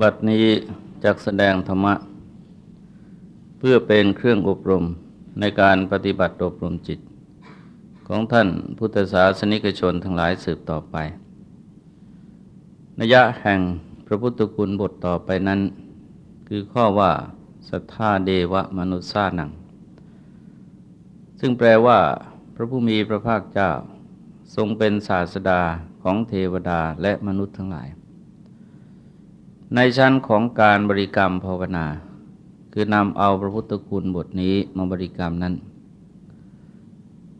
บัดนี้จักแสดงธรรมะ เพื่อเป็นเครื่องอบรมในการปฏิบัติอบรมจิต ของท่านพุทธศาสนิกชนทั้งหลายสืบต่อไปนัยะแห่งพระพุทธคุณบทต่อไปนั้น คือข้อว่าสัทธาเดวะมนุษย์านัง ซึ่งแปลว่า พระผู้มีพระภาคเจ้า ทรงเป็นศาสดาของเทวดาและมนุษย์ทั้งหลาย ในชั้นของการบริกรรมภาวนา คือนำเอาพระพุทธคุณบทนี้มาบริกรรมนั้น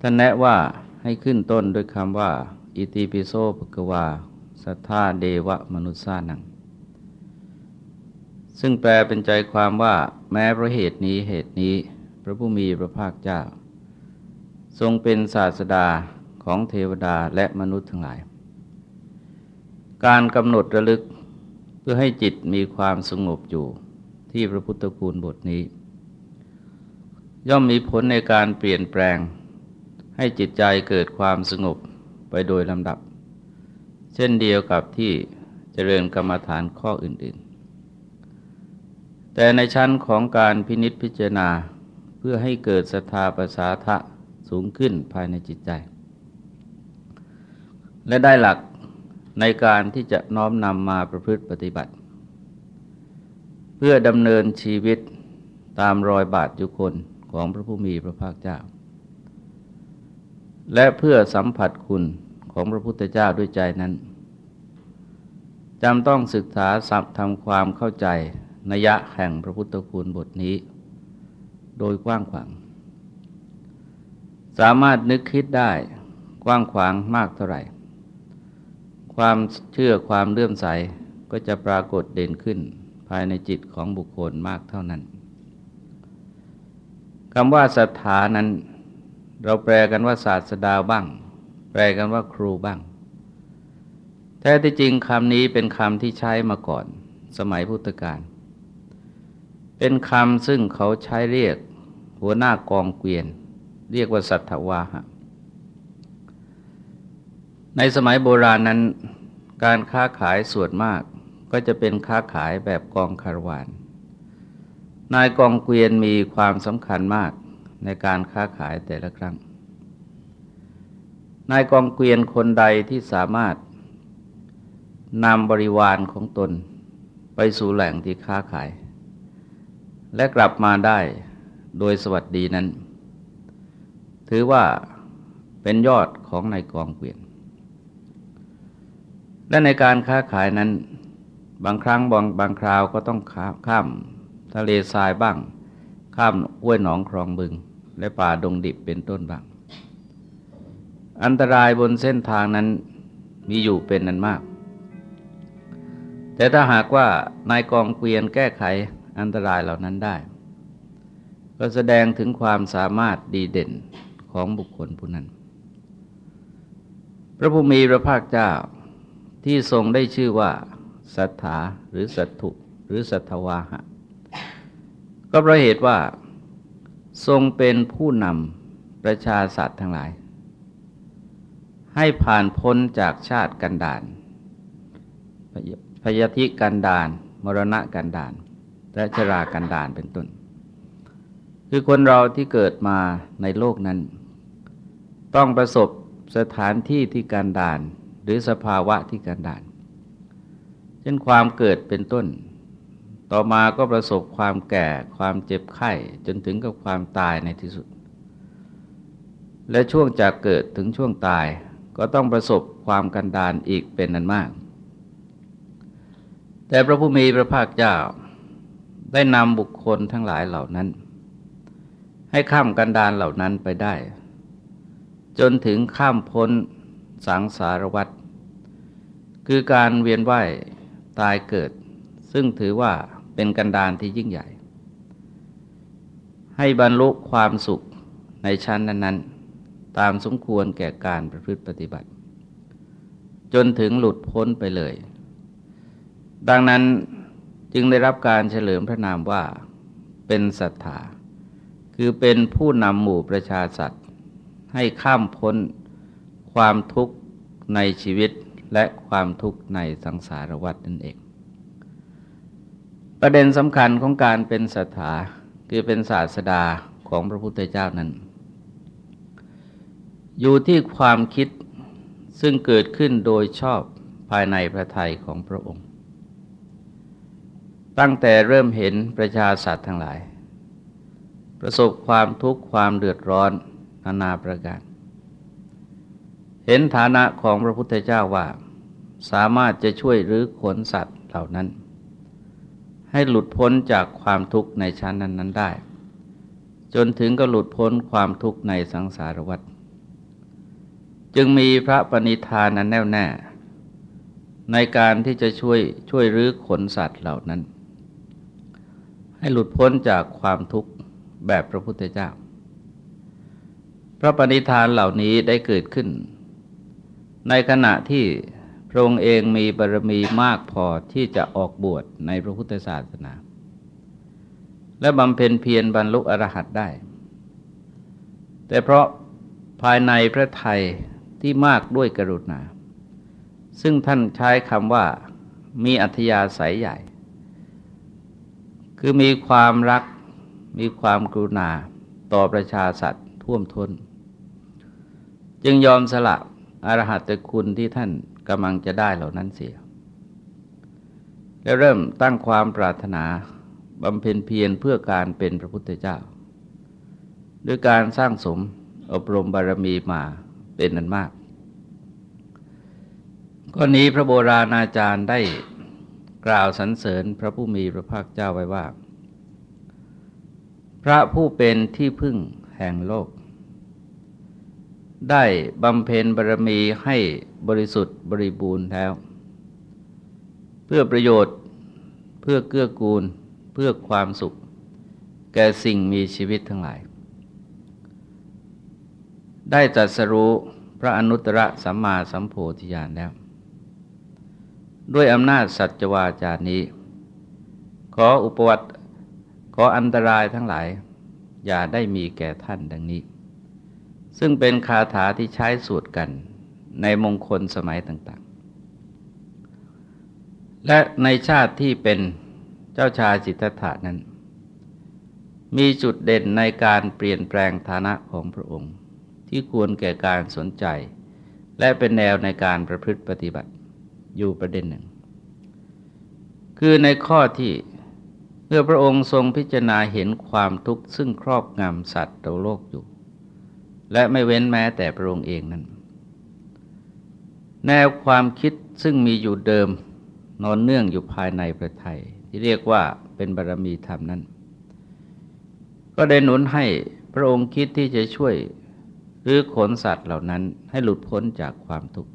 ท่านแนะว่าให้ขึ้นต้นด้วยคำว่า อิติปิโสภกวา สัทธาเดวะมนุษย์สานัง ซึ่งแปลเป็นใจความว่าแม้เพราะเหตุนี้เหตุนี้ พระผู้มีพระภาคเจ้า ทรงเป็นศาสดาของเทวดาและมนุษย์ทั้งหลาย การกำหนดระลึก พื่อให้จิตมีความสงบอยู่ที่พระพุทธคุณบทนี้ ย่อมมีผลในการเปลี่ยนแปลง ให้จิตใจเกิดความสงบไปโดยลำดับ เช่นเดียวกับที่เจริญกรรมฐานข้ออื่นๆ แต่ในชั้นของการพินิษพิจารณาเพื่อให้เกิดศรัทธาประสาทะสูงขึ้นภายในจิตใจ และได้หลัก ในการที่จะน้อมนำมาประพฤติปฏิบัติ เพื่อดำเนินชีวิตตามรอยบาทยุคนของพระผู้มีพระภาคเจ้า และเพื่อสัมผัสคุณของพระพุทธเจ้าด้วยใจนั้นจำต้องศึกษาสับทำความเข้าใจนัยะแห่งพระพุทธคุณบทนี้ โดยกว้างขวาง สามารถนึกคิดได้กว้างขวางมากเท่าไหร่ ความเชื่อความเลื่อมใสก็จะปรากฏเด่นขึ้นภายในจิตของบุคคลมากเท่านั้นคำว่าศรัทธานั้น เราแปลกันว่าศาสดาบ้าง แปลกันว่าครูบ้าง แท้ที่จริงคำนี้เป็นคำที่ใช้มาก่อน สมัยพุทธกาลเป็นคำซึ่งเขาใช้เรียก หัวหน้ากองเกวียน เรียกว่าสัทธวาหะ ในสมัยโบราณนั้น การค้าขายส่วนมาก ก็จะเป็นค้าขายแบบกองคารวานนายกองเกวียนมีความสำคัญมากในการค้าขายแต่ละครั้ง นายกองเกวียนคนใดที่สามารถนำบริวารของตนไปสู่แหล่งที่ค้าขาย และกลับมาได้โดยสวัสดีนั้น ถือว่าเป็นยอดของนายกองเกวียน และในการค้าขายนั้น บางครั้งบางบางคราวก็ต้องข้ามทะเลทรายบ้าง ข้ามห้วยหนองคลองบึง และป่าดงดิบเป็นต้นบ้าง อันตรายบนเส้นทางนั้นมีอยู่เป็นนั้นมาก แต่ถ้าหากว่านายกองเกวียนแก้ไขอันตรายเหล่านั้นได้ ก็แสดงถึงความสามารถดีเด่นของบุคคลผู้นั้น พระผู้มีพระภาคเจ้า ที่ทรงได้ชื่อว่าสัทธาหรือสัตถุหรือสัทวาหะ ก็เพราะเหตุว่า ทรงเป็นผู้นำประชาสัตว์ทั้งหลาย ให้ผ่านพ้นจากชาติกันดานพยาธิกันดานมรณะกันดาน และชรากันดานเป็นต้น คือคนเราที่เกิดมาในโลกนั้น ต้องประสบสถานที่ที่การดาน หรือสภาวะที่กันดาน เช่นความเกิดเป็นต้น ต่อมาก็ประสบความแก่ ความเจ็บไข้จนถึงกับความตายในที่สุด และช่วงจากเกิดถึงช่วงตายก็ต้องประสบความกันดานอีกเป็นนั้นมาก แต่พระผู้มีพระภาคเจ้าได้นำบุคคลทั้งหลายเหล่านั้น ให้ข้ามกันดานเหล่านั้นไปได้ จนถึงข้ามพ้นสังสารวัตร คือการเวียนว่ายตายเกิด ซึ่งถือว่าเป็นกันดานที่ยิ่งใหญ่ ให้บรรลุความสุขในชั้นนั้น ๆ ตามสมควรแก่การประพฤติปฏิบัติ จนถึงหลุดพ้นไปเลย ดังนั้นจึงได้รับการเฉลิมพระนามว่าเป็นศรัทธาคือเป็นผู้นำหมู่ประชาสัตว์ให้ข้ามพ้นความทุกข์ในชีวิต และความทุกข์ในสังสารวัฏนั่นเอง ประเด็นสำคัญของการเป็นศรัทธาคือเป็นศาสดาของพระพุทธเจ้านั้น อยู่ที่ความคิดซึ่งเกิดขึ้นโดยชอบภายในพระทัยของพระองค์ ตั้งแต่เริ่มเห็นประชาสัตว์ทั้งหลาย ประสบความทุกข์ความเดือดร้อนนานาประการ เห็นฐานะของพระพุทธเจ้าว่า สามารถจะช่วยรื้อขนสัตว์เหล่านั้น ให้หลุดพ้นจากความทุกข์ในชั้นนั้น ๆได้ จนถึงก็หลุดพ้นความทุกข์ในสังสารวัฏจึงมีพระปณิธานนั้นแน่วแน่ ในการที่จะช่วยช่วยรื้อขนสัตว์เหล่านั้น ให้หลุดพ้นจากความทุกข์แบบพระพุทธเจ้า พระปณิธานเหล่านี้ได้เกิดขึ้น ในขณะที่พระองค์เองมีบารมีมากพอที่จะออกบวชในพระพุทธศาสนา และบำเพ็ญเพียรบรรลุอรหัตได้ แต่เพราะภายในพระไทยที่มากด้วยกรุณา ซึ่งท่านใช้คำว่ามีอัธยาศัยใหญ่ คือมีความรักมีความกรุณาต่อประชาสัตว์ท่วมทน้น จึงยอมสละ อรหัตคุณที่ท่านกำลังจะได้เหล่านั้นเสีย แล้วเริ่มตั้งความปรารถนาบำเพ็ญเพียรเพื่อการเป็นพระพุทธเจ้า ด้วยการสร้างสมอบรมบารมีมาเป็นนันมากก้อนนี้พระโบราณอาจารย์ได้กล่าวสรรเสริญพระผู้มีพระภาคเจ้าไว้ว่า พระผู้เป็นที่พึ่งแห่งโลก ได้บำเพ็ญบารมีให้บริสุทธิ์บริบูรณ์แล้ว เพื่อประโยชน์เพื่อเกื้อกูล เพื่อความสุข แก่สิ่งมีชีวิตทั้งหลาย ได้จัดสรู้พระอนุตตรสัมมาสัมโพธิญาณแล้ว ด้วยอำนาจสัจวาจานี้ ขออุปวัตขออันตรายทั้งหลาย อย่าได้มีแก่ท่านดังนี้ ซึ่งเป็นคาถาที่ใช้สวดกันในมงคลสมัยต่างๆ และในชาติที่เป็นเจ้าชายจิตตถานั้น มีจุดเด่นในการเปลี่ยนแปลงฐานะของพระองค์ ที่ควรแก่การสนใจ และเป็นแนวในการประพฤติปฏิบัติอยู่ประเด็นหนึ่ง คือในข้อที่เมื่อพระองค์ทรงพิจารณาเห็นความทุกข์ซึ่งครอบงำสัตว์โลกอยู่ และไม่เว้นแม้แต่พระองค์เองนั้น แนวความคิดซึ่งมีอยู่เดิมนอนเนื่องอยู่ภายในประไทยที่เรียกว่าเป็นบารรมีธรรมนั้น ก็ได้หนุนให้พระองค์คิดที่จะช่วยหรือขนสัตว์เหล่านั้นให้หลุดพ้นจากความทุกข์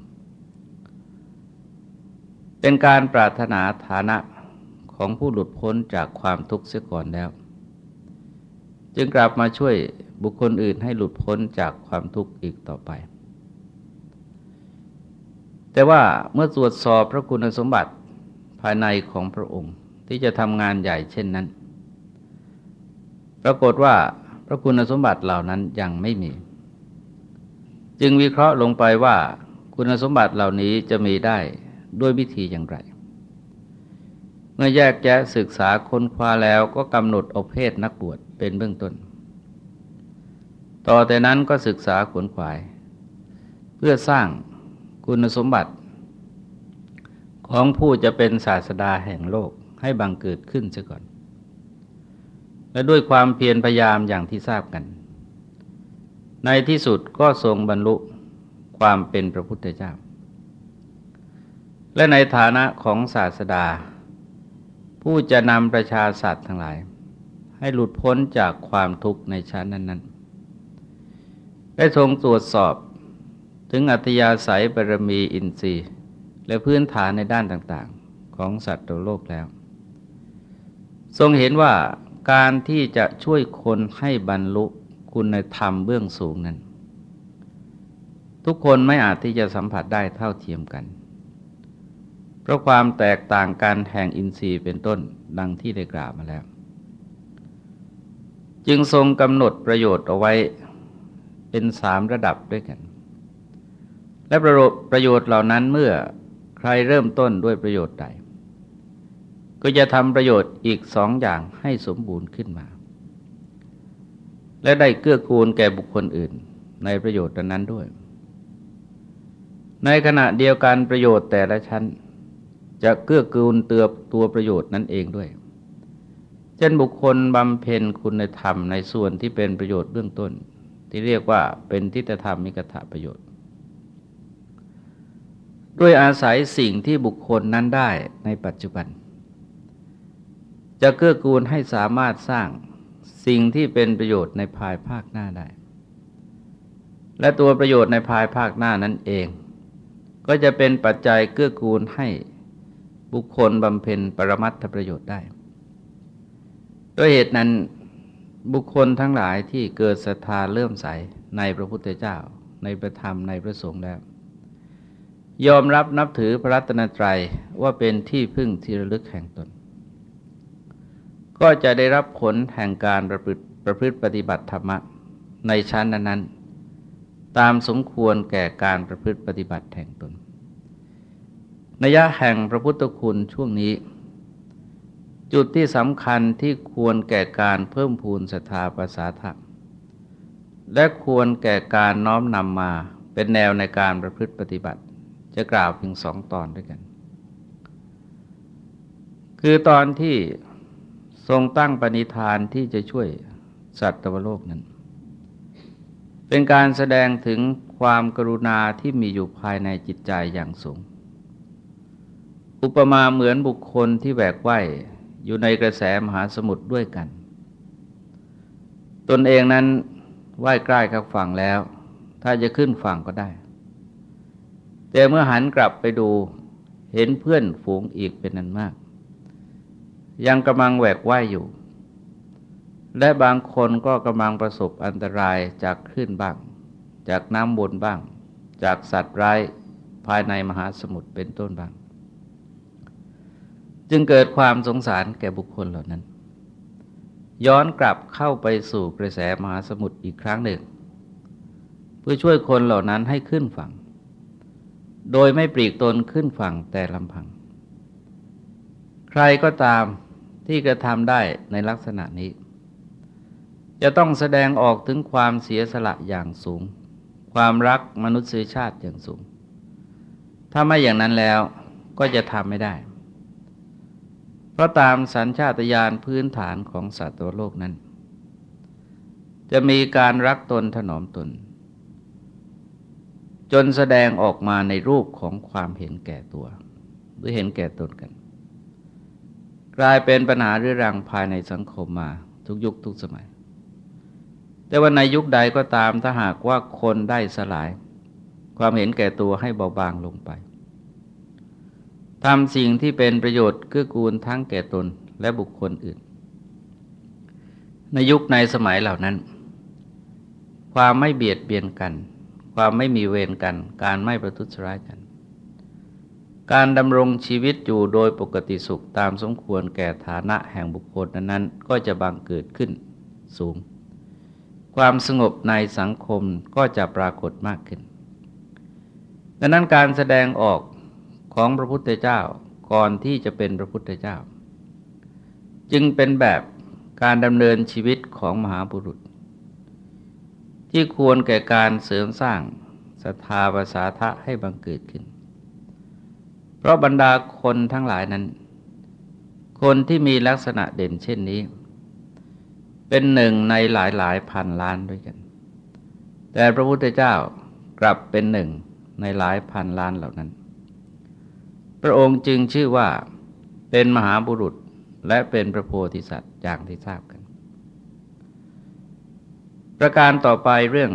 เป็นการปรารถนาฐานะของผู้หลุดพ้นจากความทุกข์เสียก่อนแล้ว จึงกลับมาช่วยบุคคลอื่นให้หลุดพ้นจากความทุกข์อีกต่อไป แต่ว่าเมื่อตรวจสอบพระคุณสมบัติภายในของพระองค์ที่จะทำงานใหญ่เช่นนั้น ปรากฏว่าพระคุณสมบัติเหล่านั้นยังไม่มี จึงวิเคราะห์ลงไปว่าคุณสมบัติเหล่านี้จะมีได้ด้วยวิธีอย่างไร มื่อแยกแยะศึกษาค้นคว้าแล้วก็กำหนดเอาเพศนักบวชเป็นเบื้องต้น ต่อแต่นั้นก็ศึกษาขวนขวาย เพื่อสร้างคุณสมบัติ ของผู้จะเป็นศาสดาแห่งโลกให้บังเกิดขึ้นเสียก่อน และด้วยความเพียรพยายามอย่างที่ทราบกัน ในที่สุดก็ทรงบรรลุความเป็นพระพุทธเจ้า และในฐานะของศาสดา ผู้จะนำประชาสัตว์ทั้งหลาย ให้หลุดพ้นจากความทุกข์ในชั้นนั้น ๆ ได้ทรงตรวจสอบถึงอัตยาศัยบารมีอินทรีย์ และพื้นฐานในด้านต่างๆ ของสัตว์โลกแล้ว ทรงเห็นว่าการที่จะช่วยคนให้บรรลุคุณธรรมเบื้องสูงนั้น ทุกคนไม่อาจที่จะสัมผัสได้เท่าเทียมกัน ราะความแตกต่างกันแห่งอินทรีย์เป็นต้นดังที่ได้กล่าวมาแล้ว จึงทรงกำหนดประโยชน์เอาไว้เป็นสามระดับด้วยกัน และประโยชน์เหล่านั้นเมื่อใครเริ่มต้นด้วยประโยชน์ใด ก็จะทำประโยชน์อีกสองอย่างให้สมบูรณ์ขึ้นมา และได้เกื้อกูลแก่บุคคลอื่นในประโยชน์นั้นด้วย ในขณะเดียวกันประโยชน์แต่ละชั้น จะเกื้อกูลเตือบตัวประโยชน์นั้นเองด้วย เช่นบุคคลบำเพ็ญคุณธรรมในส่วนที่เป็นประโยชน์เบื้องต้น ที่เรียกว่าเป็นทิฏฐธรรมมิกถะประโยชน์ ด้วยอาศัยสิ่งที่บุคคลนั้นได้ในปัจจุบัน จะเกื้อกูลให้สามารถสร้างสิ่งที่เป็นประโยชน์ในภายภาคหน้าได้ และตัวประโยชน์ในภายภาคหน้านั้นเอง ก็จะเป็นปัจจัยเกื้อกูลให้ บุคคลบำเพ็ญปรมัตถประโยชน์ได้ด้วยเหตุนั้นบุคคลทั้งหลายที่เกิดศรัทธาเลื่อมใสในพระพุทธเจ้า ในพระธรรมในพระสงฆ์แล้ว ยอมรับนับถือพระรัตนตรัยว่าเป็นที่พึ่งที่ระลึกแห่งตน ก็จะได้รับผลแห่งการประพฤติประพฤติปฏิบัติธรรมะในชั้นนั้นๆตามสมควรแก่การประพฤติปฏิบัติแห่งตน นัยะแห่งพระพุทธคุณช่วงนี้ จุดที่สำคัญที่ควรแก่การเพิ่มพูนศรัทธาภาษาธรรมและควรแก่การน้อมนำมาเป็นแนวในการประพฤติปฏิบัติ จะกล่าวเพียงสองตอนด้วยกัน คือตอนที่ทรงตั้งปณิธานที่จะช่วยสัตว์ตวโลกนั้น เป็นการแสดงถึงความกรุณาที่มีอยู่ภายในจิตใจอย่างสูง อุปมาเหมือนบุคคลที่แบกว่ายอยู่ในกระแสมหาสมุทรด้วยกัน ตนเองนั้นว่ายใกล้กับฝั่งแล้ว ถ้าจะขึ้นฝั่งก็ได้ แต่เมื่อหันกลับไปดูเห็นเพื่อนฝูงอีกเป็นนันมาก ยังกำลังแหวกว่ายอยู่ และบางคนก็กำลังประสบอันตรายจากคลื่นบ้าง จากน้ำบนบ้าง จากสัตว์ร้ายภายในมหาสมุทรเป็นต้นบ้าง จึงเกิดความสงสารแก่บุคคลเหล่านั้น ย้อนกลับเข้าไปสู่กระแสมหาสมุทรอีกครั้งหนึ่ง เพื่อช่วยคนเหล่านั้นให้ขึ้นฝั่ง โดยไม่ปลีกตนขึ้นฝั่งแต่ลำพัง ใครก็ตามที่กระทำได้ในลักษณะนี้ จะต้องแสดงออกถึงความเสียสละอย่างสูง ความรักมนุษยชาติอย่างสูง ถ้าไม่อย่างนั้นแล้วก็จะทำไม่ได้ เพราะตามสัญชาตญาณพื้นฐานของสัตว์โลกนั้น จะมีการรักตนถนอมตน จนแสดงออกมาในรูปของความเห็นแก่ตัว หรือเห็นแก่ตนกัน กลายเป็นปัญหาเรื้อรังภายในสังคมมาทุกยุคทุกสมัย แต่ว่าในยุคใดก็ตามถ้าหากว่าคนได้สลาย ความเห็นแก่ตัวให้เบาบางลงไป ทำสิ่งที่เป็นประโยชน์เกื้อกูลทั้งแก่ตนและบุคคลอื่น ในยุคในสมัยเหล่านั้น ความไม่เบียดเบียนกัน ความไม่มีเวรกัน การไม่ประทุษร้ายกัน การดำรงชีวิตอยู่โดยปกติสุขตามสมควรแก่ฐานะแห่งบุคคลนั้นก็จะบังเกิดขึ้นสูง ความสงบในสังคมก็จะปรากฏมากขึ้น ดังนั้นการแสดงออก ของพระพุทธเจ้าก่อนที่จะเป็นพระพุทธเจ้า จึงเป็นแบบการดำเนินชีวิตของมหาบุรุษ ที่ควรแก่การเสริมสร้างศรัทธาภาษาทะให้บังเกิดขึ้น เพราะบรรดาคนทั้งหลายนั้น คนที่มีลักษณะเด่นเช่นนี้ เป็นหนึ่งในหลายหลายพันล้านด้วยกัน แต่พระพุทธเจ้ากลับเป็นหนึ่งในหลายพันล้านเหล่านั้น พระองค์จึงชื่อว่าเป็นมหาบุรุษและเป็นพระโพธิสัตว์อย่างที่ทราบกัน ประการต่อไปเรื่อง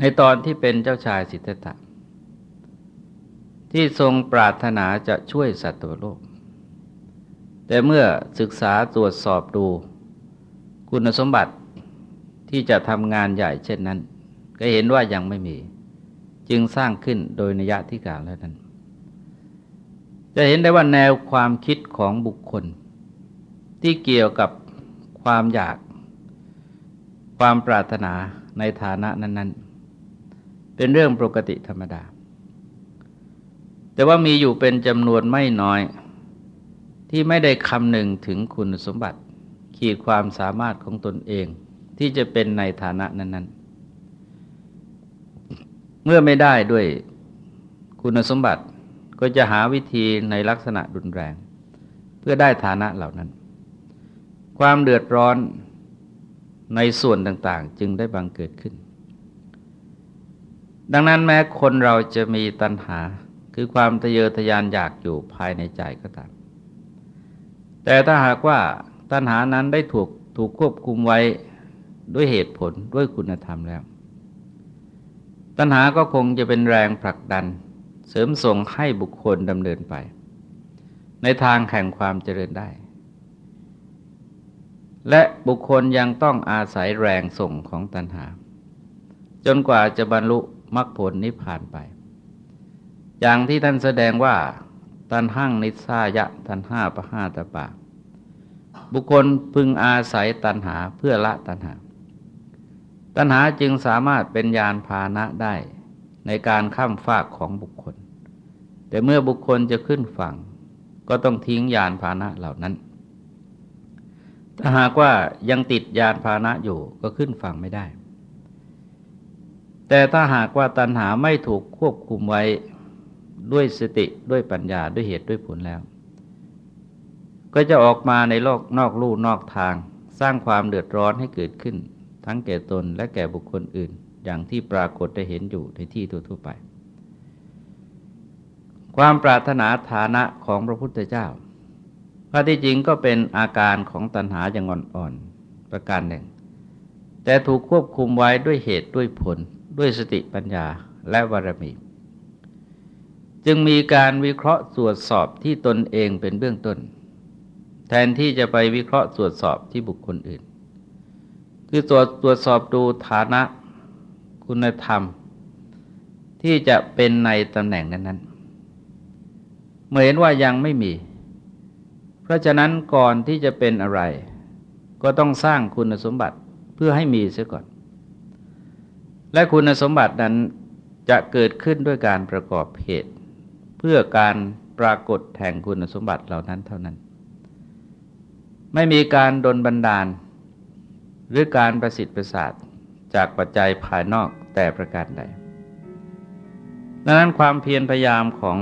ในตอนที่เป็นเจ้าชายสิทธัตถะที่ทรงปรารถนาจะช่วยสัตว์โลก แต่เมื่อศึกษาตรวจสอบดูคุณสมบัติที่จะทำงานใหญ่เช่นนั้น ก็เห็นว่ายังไม่มี จึงสร้างขึ้นโดยนิยะที่กล่าวแล้วนั้น จะเห็นได้ว่าแนวความคิดของบุคคล ที่เกี่ยวกับความอยาก ความปรารถนาในฐานะนั้น ๆ เป็นเรื่องปกติธรรมดา แต่ว่ามีอยู่เป็นจำนวนไม่น้อย ที่ไม่ได้คำหนึ่งถึงคุณสมบัติ ขีดความสามารถของตนเองที่จะเป็นในฐานะนั้น ๆ เมื่อไม่ได้ด้วยคุณสมบัติ ก็จะหาวิธีในลักษณะรุนแรง เพื่อได้ฐานะเหล่านั้น ความเดือดร้อนในส่วนต่างๆ จึงได้บังเกิดขึ้น ดังนั้นแม้คนเราจะมีตัณหาคือความทะเยอทะยานอยากอยู่ภายในใจก็ตาม แต่ถ้าหากว่าตัณหานั้นได้ถูกถูกควบคุมไว้ด้วยเหตุผลด้วยคุณธรรมแล้ว ตัณหาก็คงจะเป็นแรงผลักดัน สริมส่งให้บุคคลดำเนินไป ในทางแห่งความเจริญได้ และบุคคลยังต้องอาศัยแรงส่งของตัณหา จนกว่าจะบรรลุมรรคผลนิพพานไป อย่างที่ท่านแสดงว่า ตันหั่งนิสายะตันห้าปะห้าตะปาบุคคลพึงอาศัยตันหาเพื่อละตันหา ตัณหาจึงสามารถเป็นยานพาหนะได้ในการข้ามฟากของบุคคล แต่เมื่อบุคคลจะขึ้นฝั่ง ก็ต้องทิ้งยานพาหนะเหล่านั้น ถ้าหากว่ายังติดยานพาหนะอยู่ก็ขึ้นฝั่งไม่ได้ แต่ถ้าหากว่าตัณหาไม่ถูกควบคุมไว้ด้วยสติด้วยปัญญาด้วยเหตุด้วยผลแล้ว ก็จะออกมาในโลกนอกลู่นอกทาง สร้างความเดือดร้อนให้เกิดขึ้น ทั้งแก่ตนและแก่บุคคลอื่น อย่างที่ปรากฏได้เห็นอยู่ในที่ทั่วไป ความปรารถนาฐานะของพระพุทธเจ้าพระที่จริงก็เป็นอาการของตัณหาอย่างอ่อนๆประการหนึ่ง แต่ถูกควบคุมไว้ด้วยเหตุด้วยผล ด้วยสติปัญญาและวารมี จึงมีการวิเคราะห์ตรวจสอบที่ตนเองเป็นเบื้องต้น แทนที่จะไปวิเคราะห์ตรวจสอบที่บุคคลอื่น คือตรวจตรวจสอบดูฐานะคุณธรรม ที่จะเป็นในตำแหน่งนั้นๆ เมื่อเห็นว่ายังไม่มี เพราะฉะนั้นก่อนที่จะเป็นอะไร ก็ต้องสร้างคุณสมบัติเพื่อให้มีเสียก่อน และคุณสมบัตินั้นจะเกิดขึ้นด้วยการประกอบเหตุ เพื่อการปรากฏแห่งคุณสมบัติเหล่านั้นเท่านั้น ไม่มีการดนบันดาล หรือการประสิทธิ์ประสาทจากปัจจัยภายนอกแต่ประการใดดังนั้นความเพียรพยายามของ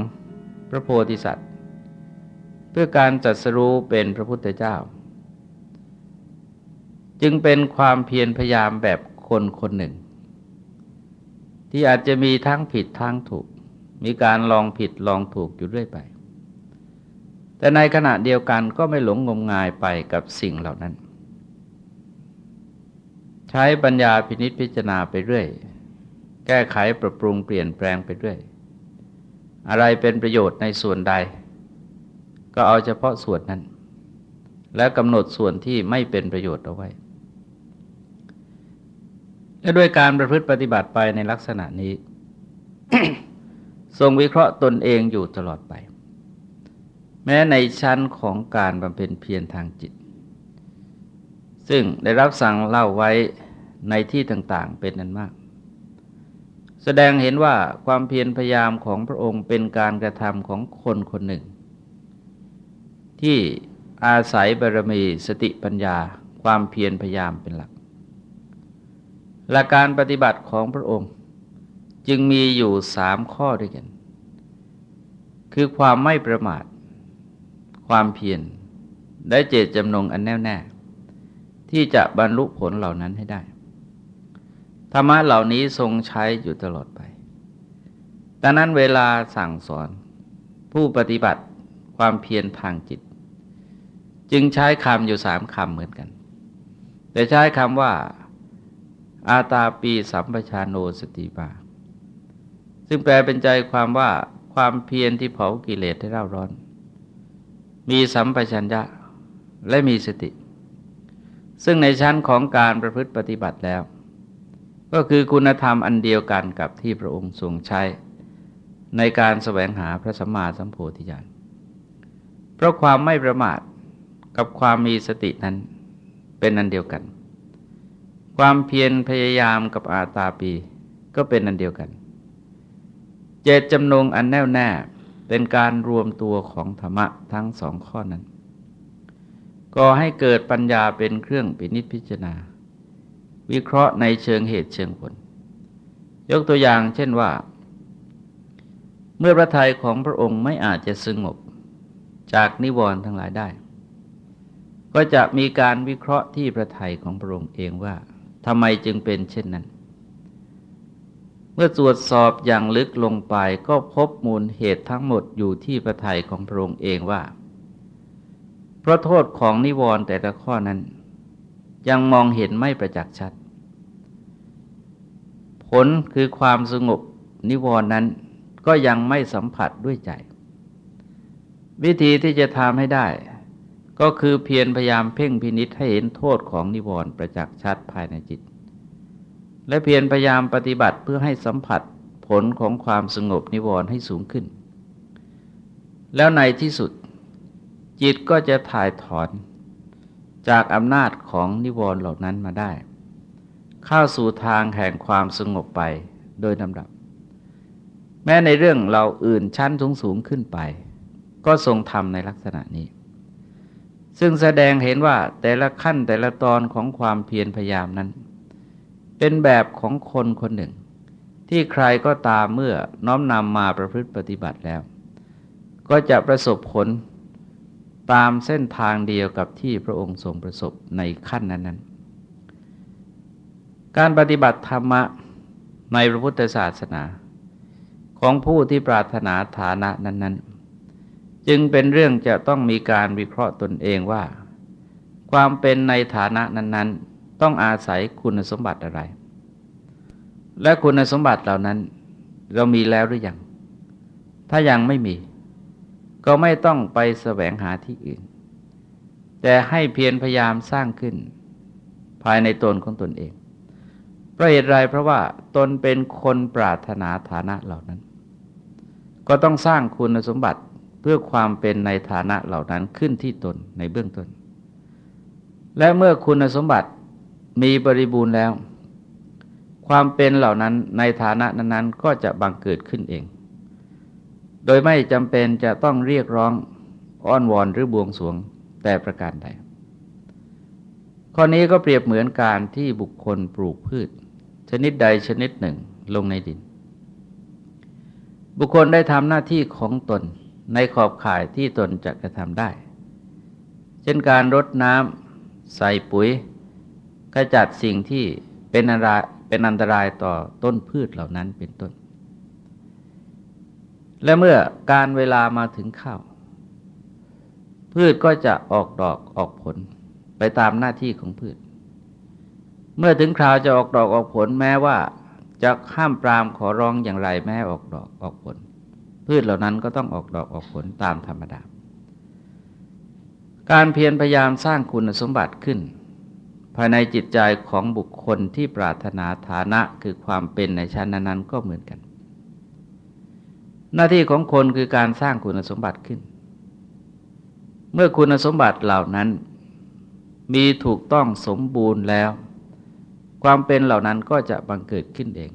พระโพธิสัตว์ เพื่อการจัดสรู้เป็นพระพุทธเจ้า จึงเป็นความเพียรพยายามแบบคนคนหนึ่ง ที่อาจจะมีทั้งผิดทั้งถูก มีการลองผิดลองถูกอยู่เรื่อยไป แต่ในขณะเดียวกันก็ไม่หลงงมงายไปกับสิ่งเหล่านั้น ใช้ปัญญาพินิษพิจารณาไปเรื่อย แก้ไขปรับปรุงเปลี่ยนแปลงไปเรื่อย อะไรเป็นประโยชน์ในส่วนใด ก็เอาเฉพาะส่วนนั้น และกำหนดส่วนที่ไม่เป็นประโยชน์เอาไว้ และด้วยการประพฤติปฏิบัติไปในลักษณะนี้ ทรงวิเคราะห์ตนเองอยู่ตลอดไป แม้ในชั้นของการบำเพ็ญเพียรทางจิต ซึ่งได้รับสั่งเล่าไว้ในที่ต่างๆเป็นนั้นมาก แสดงเห็นว่าความเพียรพยายามของพระองค์เป็นการกระทำของคนคนหนึ่ง ที่อาศัยบารมีสติปัญญา ความเพียรพยายามเป็นหลัก หลักการปฏิบัติของพระองค์ จึงมีอยู่สามข้อด้วยกัน คือความไม่ประมาท ความเพียรได้เจตจำนงอันแน่วแน่ ที่จะบรรลุผลเหล่านั้นให้ได้ ธรรมะเหล่านี้ทรงใช้อยู่ตลอดไป ดังนั้นเวลาสั่งสอน ผู้ปฏิบัติความเพียรทางจิต จึงใช้คำอยู่สามคำเหมือนกัน แต่ใช้คำว่า อาตาปีสัมปชาโนสติปาซึ่งแปลเป็นใจความว่าความเพียรที่เผากิเลสให้เร่าร้อน มีสัมปชัญญะและมีสติ ซึ่งในชั้นของการประพฤติปฏิบัติแล้ว ก็คือคุณธรรมอันเดียวกันกับที่พระองค์ทรงใช้ ในการแสวงหาพระสัมมาสัมโพธิญาณเพราะความไม่ประมาทกับความมีสตินั้นเป็นอันเดียวกัน ความเพียรพยายามกับอาตาปีก็เป็นอันเดียวกัน เจตจำนงอันแน่วแน่เป็นการรวมตัวของธรรมะทั้งสองข้อนั้น ก็ให้เกิดปัญญาเป็นเครื่องปินิจพิจารณา วิเคราะห์ในเชิงเหตุเชิงผล ยกตัวอย่างเช่นว่า เมื่อพระทัยของพระองค์ไม่อาจจะสงบจากนิวรณ์ทั้งหลายได้ ก็จะมีการวิเคราะห์ที่พระทัยของพระองค์เองว่าทำไมจึงเป็นเช่นนั้น เมื่อตรวจสอบอย่างลึกลงไปก็พบมูลเหตุทั้งหมดอยู่ที่พระทัยของพระองค์เองว่า เพราะโทษของนิวรณ์แต่ละข้อนั้นยังมองเห็นไม่ประจักษ์ชัด ผลคือความสงบนิวรณ์นั้นก็ยังไม่สัมผัสด้วยใจ วิธีที่จะทำให้ได้ ก็คือเพียรพยายามเพ่งพินิษให้เห็นโทษของนิวรณ์ประจักษ์ชัดภายในจิต และเพียรพยายามปฏิบัติเพื่อให้สัมผัสผลของความสงบนิวรณ์ให้สูงขึ้น แล้วในที่สุด จิตก็จะถ่ายถอนจากอำนาจของนิวรณ์เหล่านั้นมาได้ เข้าสู่ทางแห่งความสงบไปโดยลำดับ แม้ในเรื่องเราอื่นชั้นสูงสูงขึ้นไป ก็ทรงทำในลักษณะนี้ ซึ่งแสดงเห็นว่าแต่ละขั้นแต่ละตอนของความเพียรพยายามนั้น เป็นแบบของคนคนหนึ่ง ที่ใครก็ตามเมื่อน้อมนำมาประพฤติปฏิบัติแล้ว ก็จะประสบผลตามเส้นทางเดียวกับที่พระองค์ทรงประสบในขั้นนั้นๆ การปฏิบัติธรรมะในพระพุทธศาสนา ของผู้ที่ปรารถนาฐานะนั้น ๆ จึงเป็นเรื่องจะต้องมีการวิเคราะห์ตนเองว่า ความเป็นในฐานะนั้น ๆ ต้องอาศัยคุณสมบัติอะไร และคุณสมบัติเหล่านั้น เรามีแล้วหรือยัง ถ้ายังไม่มี ก็ไม่ต้องไปแสวงหาที่อื่น แต่ให้เพียรพยายามสร้างขึ้น ภายในตนของตนเอง ราะเหตุไรเพราะว่าตนเป็นคนปรารถนาฐานะเหล่านั้น ก็ต้องสร้างคุณสมบัติเพื่อความเป็นในฐานะเหล่านั้นขึ้นที่ตนในเบื้องต้น และเมื่อคุณสมบัติมีบริบูรณ์แล้ว ความเป็นเหล่านั้นในฐานะนั้นๆ ก็จะบังเกิดขึ้นเอง โดยไม่จำเป็นจะต้องเรียกร้องอ้อนวอนหรือบวงสวงแต่ประการใดข้อนี้ก็เปรียบเหมือนการที่บุคคลปลูกพืช ชนิดใดชนิดหนึ่งลงในดิน บุคคลได้ทำหน้าที่ของตนในขอบข่ายที่ตนจะกระทำได้ เช่นการรดน้ำใส่ปุ๋ยขจัดสิ่งที่เป็นอันตรายเป็นอันตรายต่อต้นพืชเหล่านั้นเป็นต้น และเมื่อการเวลามาถึงข้าว พืชก็จะออกดอกออกผลไปตามหน้าที่ของพืช เมื่อถึงคราวจะออกดอกออกผลแม้ว่า จะห้ามปรามขอร้องอย่างไรแม้ออกดอกออกผล พืชเหล่านั้นก็ต้องออกดอกออกผลตามธรรมดา การเพียรพยายามสร้างคุณสมบัติขึ้น ภายในจิตใจของบุคคลที่ปรารถนาฐานะคือความเป็นในชั้นนั้นๆก็เหมือนกัน หน้าที่ของคนคือการสร้างคุณสมบัติขึ้น เมื่อคุณสมบัติเหล่านั้นมีถูกต้องสมบูรณ์แล้ว ความเป็นเหล่านั้นก็จะบังเกิดขึ้นเอง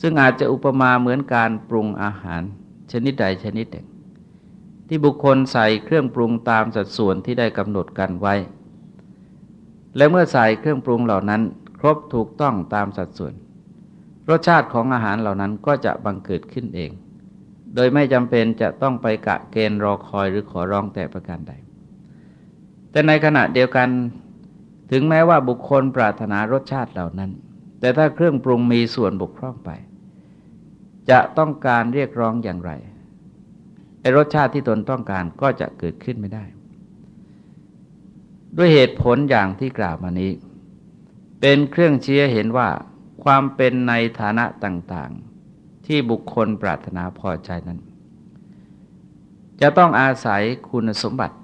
ซึ่งอาจจะอุปมาเหมือนการปรุงอาหารชนิดใดชนิดหนึ่ง ที่บุคคลใส่เครื่องปรุงตามสัดส่วนที่ได้กำหนดกันไว้ และเมื่อใส่เครื่องปรุงเหล่านั้น ครบถูกต้องตามสัดส่วน รสชาติของอาหารเหล่านั้นก็จะบังเกิดขึ้นเอง โดยไม่จำเป็นจะต้องไปกะเกณฑ์รอคอยหรือขอร้องแต่ประการใด แต่ในขณะเดียวกัน ถึงแม้ว่าบุคคลปรารถนารสชาติเหล่านั้น แต่ถ้าเครื่องปรุงมีส่วนบกพร่องไป จะต้องการเรียกร้องอย่างไรไอรสชาติที่ตนต้องการก็จะเกิดขึ้นไม่ได้ ด้วยเหตุผลอย่างที่กล่าวมานี้ เป็นเครื่องเชี้เห็นว่าความเป็นในฐานะต่างๆ ที่บุคคลปรารถนาพอใจนั้น จะต้องอาศัยคุณสมบัติ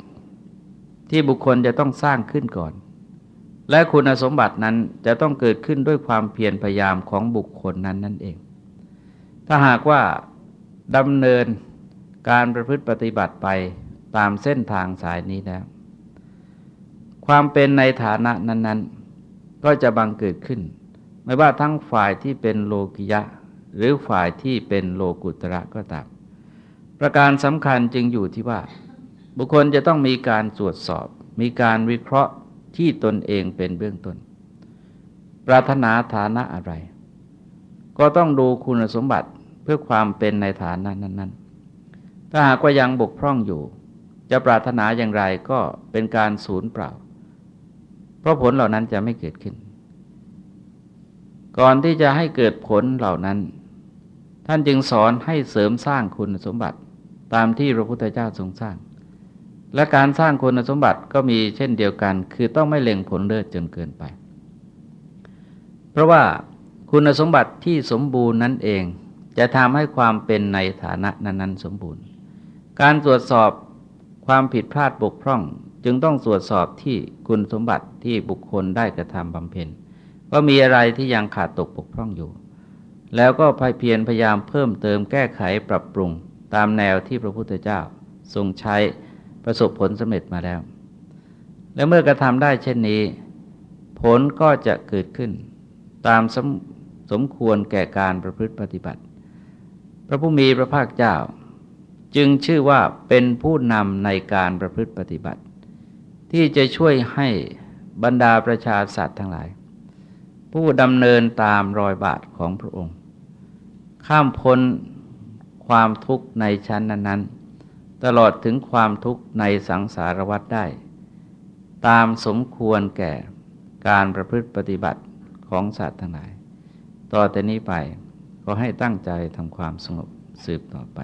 ที่บุคคลจะต้องสร้างขึ้นก่อน และคุณสมบัตินั้นจะต้องเกิดขึ้นด้วยความเพียรพยายามของบุคคลนั้นนั่นเอง ถ้าหากว่าดำเนินการประพฤติปฏิบัติไปตามเส้นทางสายนี้แล้ว ความเป็นในฐานะนั้น ๆ ก็จะบังเกิดขึ้น ไม่ว่าทั้งฝ่ายที่เป็นโลกิยะ หรือฝ่ายที่เป็นโลกุตระก็ตาม ประการสำคัญจึงอยู่ที่ว่า บุคคลจะต้องมีการตรวจสอบ มีการวิเคราะห์ ที่ตนเองเป็นเบื้องต้น ปรารถนาฐานะอะไร ก็ต้องดูคุณสมบัติเพื่อความเป็นในฐานะนั้น ๆ ถ้าหากว่ายังบกพร่องอยู่ จะปรารถนาอย่างไรก็เป็นการสูญเปล่า เพราะผลเหล่านั้นจะไม่เกิดขึ้น ก่อนที่จะให้เกิดผลเหล่านั้น ท่านจึงสอนให้เสริมสร้างคุณสมบัติตามที่พระพุทธเจ้าทรงสร้าง และการสร้างคุณสมบัติก็มีเช่นเดียวกัน คือต้องไม่เล็งผลเลิศจนเกินไป เพราะว่าคุณสมบัติที่สมบูรณ์นั่นเอง จะทำให้ความเป็นในฐานะนั้นๆ สมบูรณ์ การตรวจสอบความผิดพลาดบกพร่อง จึงต้องตรวจสอบที่คุณสมบัติที่บุคคลได้กระทำบำเพ็ญว่ามีอะไรที่ยังขาดตกบกพร่องอยู่ แล้วก็พยเพียรพยายามเพิ่มเติมแก้ไขปรับปรุงตามแนวที่พระพุทธเจ้าทรงใช้ ประสบผลสำเร็จมาแล้ว และเมื่อกระทำได้เช่นนี้ ผลก็จะเกิดขึ้น ตามสมสมควรแก่การประพฤติปฏิบัติ พระผู้มีพระภาคเจ้า จึงชื่อว่าเป็นผู้นำในการประพฤติปฏิบัติ ที่จะช่วยให้บรรดาประชาสัตว์ทั้งหลาย ผู้ดำเนินตามรอยบาทของพระองค์ ข้ามพ้นความทุกข์ในชั้นนั้นๆ ตลอดถึงความทุกข์ในสังสารวัฏได้ ตามสมควรแก่การประพฤติปฏิบัติของสัตว์ทั้งหลาย ต่อแต่นี้ไปก็ให้ตั้งใจทำความสงบสืบต่อไป